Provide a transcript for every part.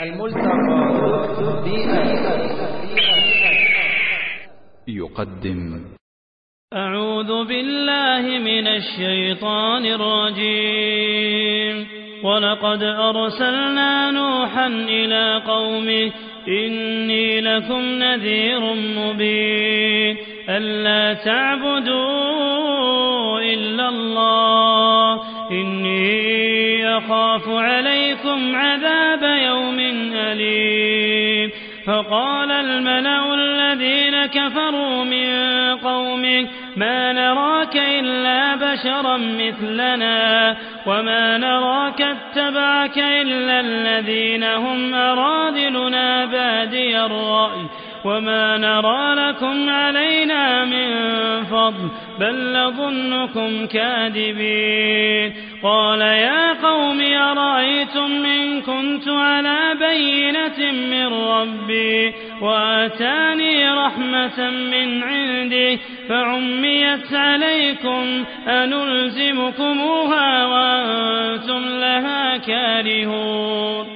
الملتقى يقدم. أعوذ بالله من الشيطان الرجيم. ولقد أرسلنا نوحا إلى قومه إني لكم نذير مبين. ألا تعبدوا إلا الله إني أخاف عليكم عذاب أليم فقال الملأ الذين كفروا من قومه ما نراك إلا بشرا مثلنا وما نراك اتبعك إلا الذين هم أراذلنا بادي الرأي. وما نرى لكم علينا من فضل بل نظنكم كاذبين. قال يا قوم أرأيتم إن كنت على بينة من ربي وآتاني رحمة من عنده فعميت عليكم أنلزمكموها وأنتم لها كارهون.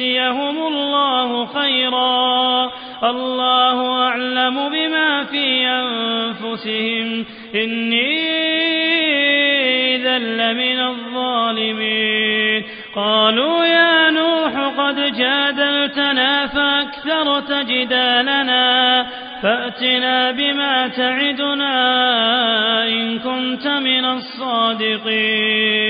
يؤتيهم الله خيرا. الله أعلم بما في أنفسهم. إني إذا لمن الظالمين. قالوا يا نوح قد جادلتنا فأكثرت جدالنا فأتنا بما تعدنا إن كنت من الصادقين.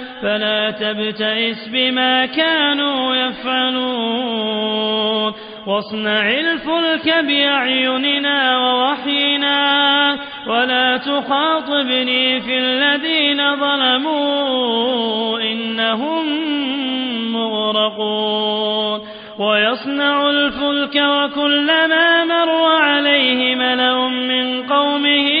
فلا تبتئس بما كانوا يفعلون. واصنع الفلك بأعيننا ووحينا ولا تخاطبني في الذين ظلموا إنهم مغرقون. ويصنع الفلك وكلما مر عليه ملأ من قومه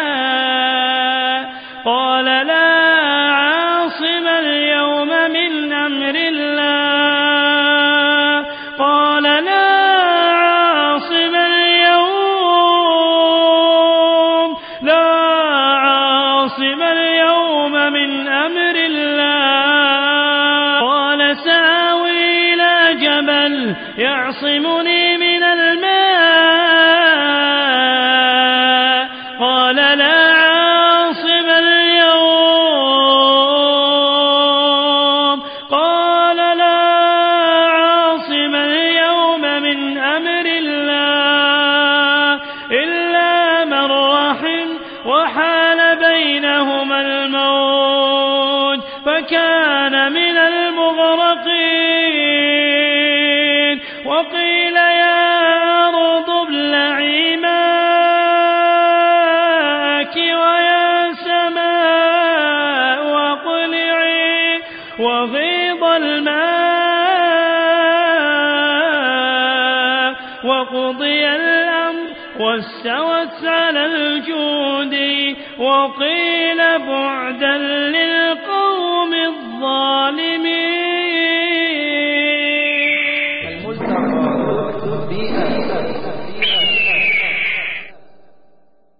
قال لا عاصم اليوم من أمر الله. قال لا عاصم اليوم. لا عاصم اليوم من أمر الله. قال سآوي إلى جبل يعصمني من أمر الله إلا من رحم وحال بينهما الموج فكان من المغرقين. وقيل يا أرض ابلعي ماءك ويا سماء واقلعي وغيض الماء وقضي الأمر واستوت على الجود وقيل بعدا